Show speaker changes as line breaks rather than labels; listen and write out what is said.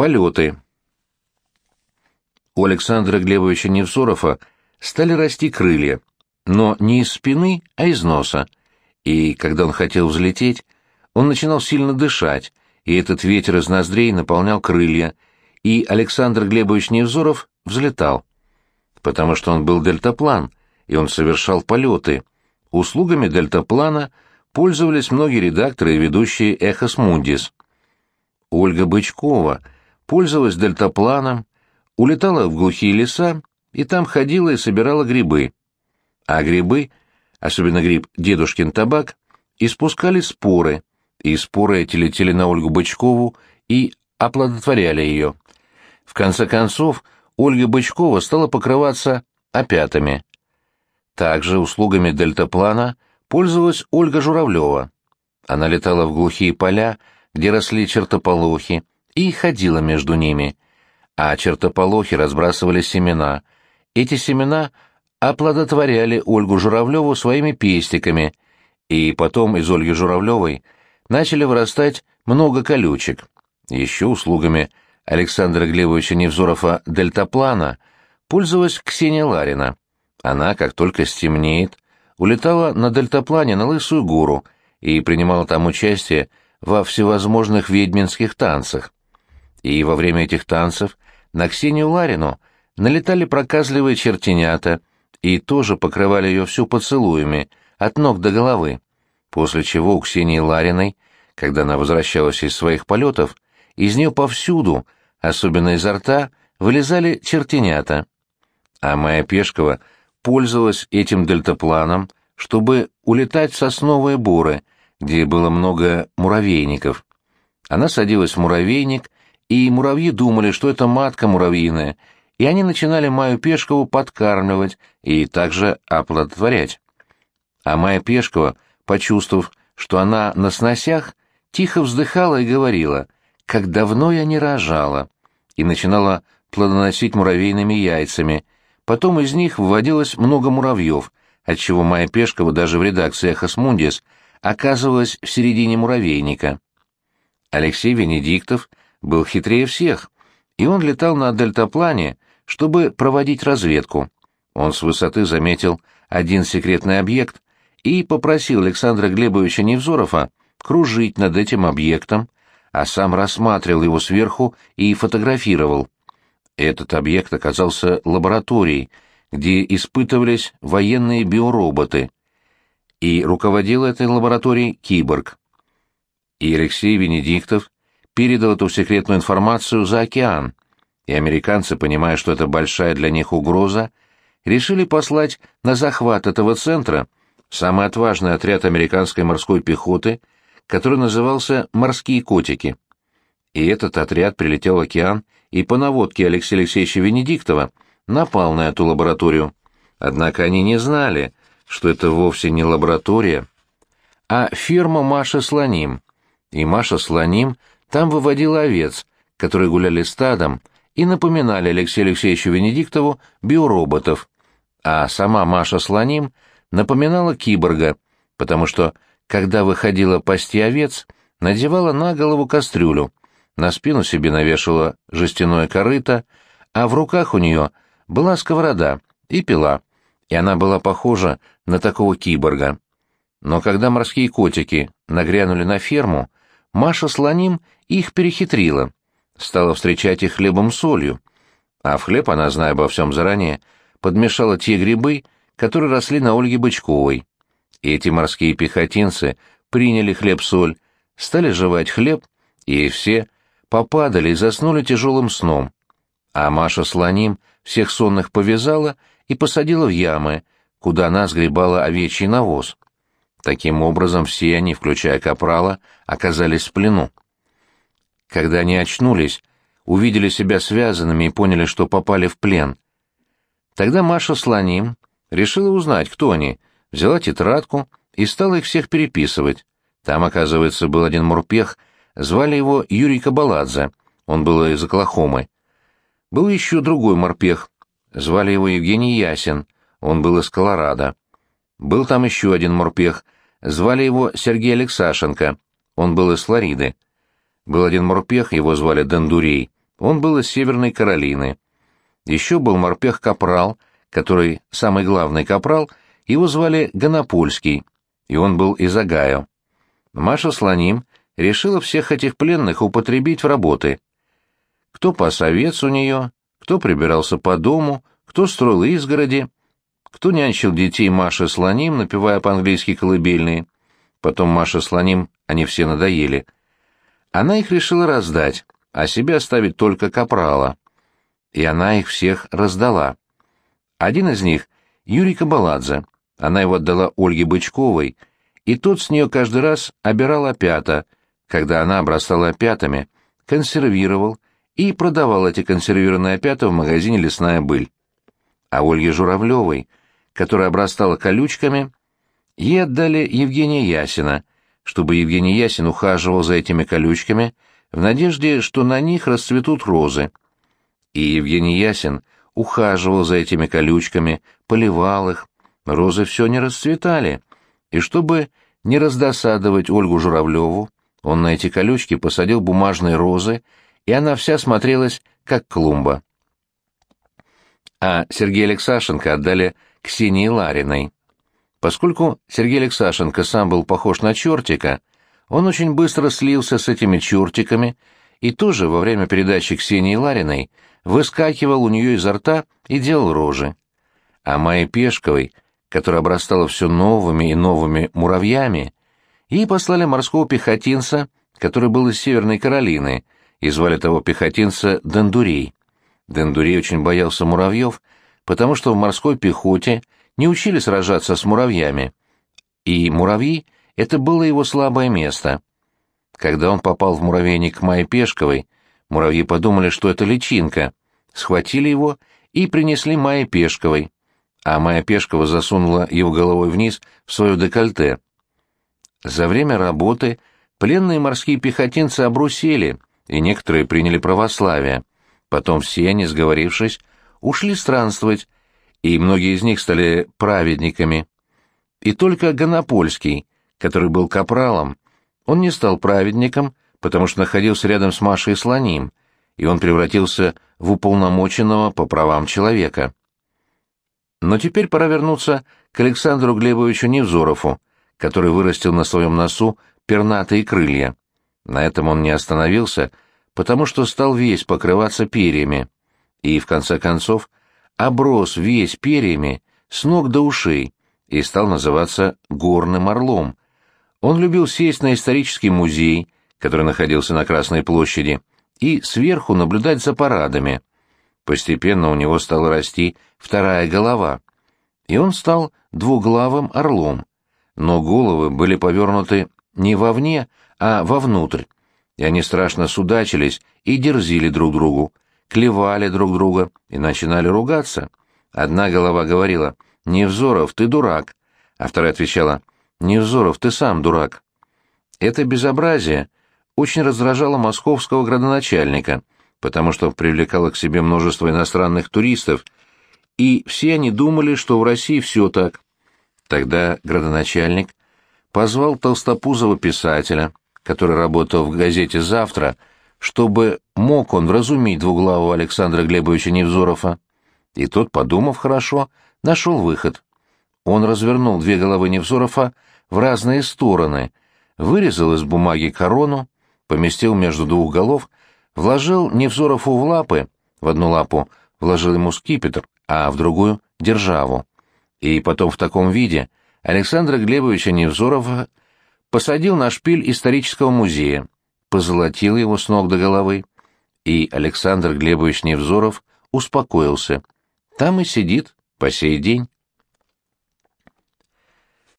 Полеты. У Александра Глебовича Невзорова стали расти крылья, но не из спины, а из носа. И когда он хотел взлететь, он начинал сильно дышать, и этот ветер из ноздрей наполнял крылья, и Александр Глебович Невзоров взлетал. Потому что он был дельтаплан, и он совершал полеты. Услугами дельтаплана пользовались многие редакторы и ведущие «Эхос Мундис». Ольга Бычкова пользовалась дельтапланом, улетала в глухие леса и там ходила и собирала грибы. А грибы, особенно гриб «Дедушкин табак», испускали споры, и споры эти летели на Ольгу Бычкову и оплодотворяли ее. В конце концов, Ольга Бычкова стала покрываться опятами. Также услугами дельтаплана пользовалась Ольга Журавлева. Она летала в глухие поля, где росли чертополохи, и ходила между ними. А чертополохи разбрасывали семена. Эти семена оплодотворяли Ольгу Журавлеву своими пестиками, и потом из Ольги Журавлевой начали вырастать много колючек. Еще услугами Александра Глебовича Невзорова дельтаплана пользовалась Ксения Ларина. Она, как только стемнеет, улетала на дельтаплане на Лысую гору и принимала там участие во всевозможных ведьминских танцах. И во время этих танцев на Ксению Ларину налетали проказливые чертенята и тоже покрывали ее всю поцелуями, от ног до головы, после чего у Ксении Лариной, когда она возвращалась из своих полетов, из нее повсюду, особенно изо рта, вылезали чертенята. А Майя Пешкова пользовалась этим дельтапланом, чтобы улетать в сосновые боры, где было много муравейников. Она садилась в муравейник, и муравьи думали, что это матка муравьиная, и они начинали Майю Пешкову подкармливать и также оплодотворять. А Майя Пешкова, почувствовав, что она на сносях, тихо вздыхала и говорила, «Как давно я не рожала!» и начинала плодоносить муравейными яйцами. Потом из них выводилось много муравьев, отчего Майя Пешкова даже в редакции «Эхос Мундис» оказывалась в середине муравейника. Алексей Венедиктов был хитрее всех, и он летал на дельтаплане, чтобы проводить разведку. Он с высоты заметил один секретный объект и попросил Александра Глебовича Невзорова кружить над этим объектом, а сам рассматривал его сверху и фотографировал. Этот объект оказался лабораторией, где испытывались военные биороботы, и руководил этой лабораторией киборг. И Алексей Венедиктов передал эту секретную информацию за океан, и американцы, понимая, что это большая для них угроза, решили послать на захват этого центра самый отважный отряд американской морской пехоты, который назывался «Морские котики». И этот отряд прилетел в океан и по наводке Алексея Алексеевича Венедиктова напал на эту лабораторию. Однако они не знали, что это вовсе не лаборатория, а фирма Маша Слоним. И Маша Слоним там выводила овец, которые гуляли стадом и напоминали Алексею Алексеевичу Венедиктову биороботов, а сама Маша Слоним напоминала киборга, потому что, когда выходила пасти овец, надевала на голову кастрюлю, на спину себе навешала жестяное корыто, а в руках у нее была сковорода и пила и она была похожа на такого киборга. Но когда морские котики нагрянули на ферму, Маша Слоним их перехитрила, стала встречать их хлебом-солью, а в хлеб она, зная обо всем заранее, подмешала те грибы, которые росли на Ольге Бычковой. И эти морские пехотинцы приняли хлеб-соль, стали жевать хлеб, и все попадали и заснули тяжелым сном. А Маша Слоним всех сонных повязала и посадила в ямы, куда она сгребала овечий навоз. Таким образом, все они, включая Капрала, оказались в плену. Когда они очнулись, увидели себя связанными и поняли, что попали в плен. Тогда Маша Слоним решила узнать, кто они, взяла тетрадку и стала их всех переписывать. Там, оказывается, был один мурпех, звали его Юрий Кабаладзе, он был из Оклахомы. Был еще другой морпех, Звали его Евгений Ясин, он был из Колорадо. Был там еще один морпех, звали его Сергей Алексашенко, он был из Флориды. Был один морпех, его звали Дондурей, Он был из Северной Каролины. Еще был морпех-капрал, который самый главный капрал, его звали Гонопольский, и он был из Агаю. Маша Слоним решила всех этих пленных употребить в работы. Кто пас овец у нее, кто прибирался по дому, кто строил изгороди, кто нянчил детей Маши Слоним, напевая по-английски колыбельные. Потом Маша Слоним, они все надоели. Она их решила раздать, а себе оставить только капрала. И она их всех раздала. Один из них — Юрий Кабаладзе. Она его отдала Ольге Бычковой, и тот с нее каждый раз обирал опята, когда она обрастала опятами, консервировал и продавал эти консервированные опята в магазине «Лесная быль». А Ольге Журавлевой, которая обрастала колючками, ей отдали Евгения Ясина, чтобы Евгений Ясин ухаживал за этими колючками в надежде, что на них расцветут розы. И Евгений Ясин ухаживал за этими колючками, поливал их, розы все не расцветали, и чтобы не раздосадовать Ольгу Журавлеву, он на эти колючки посадил бумажные розы, и она вся смотрелась, как клумба. А Сергея Алексашенко отдали Ксении Лариной. Поскольку Сергей Алексашенко сам был похож на чертика, он очень быстро слился с этими чертиками и тоже во время передачи Ксении Лариной выскакивал у нее изо рта и делал рожи. А Майе Пешковой, которая обрастала все новыми и новыми муравьями, ей послали морского пехотинца, который был из Северной Каролины, и звали того пехотинца Дендурей. Дендурей очень боялся муравьев, потому что в морской пехоте не учили сражаться с муравьями, и муравьи — это было его слабое место. Когда он попал в муравейник Майи Пешковой, муравьи подумали, что это личинка, схватили его и принесли Майе Пешковой, а Майя Пешкова засунула его головой вниз в свое декольте. За время работы пленные морские пехотинцы обрусели, и некоторые приняли православие. Потом все они, сговорившись, ушли странствовать, и многие из них стали праведниками. И только Гонопольский, который был капралом, он не стал праведником, потому что находился рядом с Машей Слоним, и он превратился в уполномоченного по правам человека. Но теперь пора вернуться к Александру Глебовичу Невзорову, который вырастил на своем носу пернатые крылья. На этом он не остановился, потому что стал весь покрываться перьями, и, в конце концов, оброс весь перьями с ног до ушей и стал называться «горным орлом». Он любил сесть на исторический музей, который находился на Красной площади, и сверху наблюдать за парадами. Постепенно у него стала расти вторая голова, и он стал двуглавым орлом, но головы были повернуты не вовне, а вовнутрь, и они страшно судачились и дерзили друг другу, клевали друг друга и начинали ругаться. Одна голова говорила «Невзоров, ты дурак», а вторая отвечала «Невзоров, ты сам дурак». Это безобразие очень раздражало московского градоначальника, потому что привлекало к себе множество иностранных туристов, и все они думали, что в России все так. Тогда градоначальник позвал толстопузого писателя, который работал в газете «Завтра», чтобы мог он вразумить двуглавого Александра Глебовича Невзорова. И тот, подумав хорошо, нашел выход. Он развернул две головы Невзорова в разные стороны, вырезал из бумаги корону, поместил между двух голов, вложил Невзорову в лапы, в одну лапу вложил ему скипетр, а в другую — державу. И потом в таком виде Александра Глебовича Невзорова посадил на шпиль исторического музея, позолотил его с ног до головы, и Александр Глебович Невзоров успокоился. Там и сидит по сей день.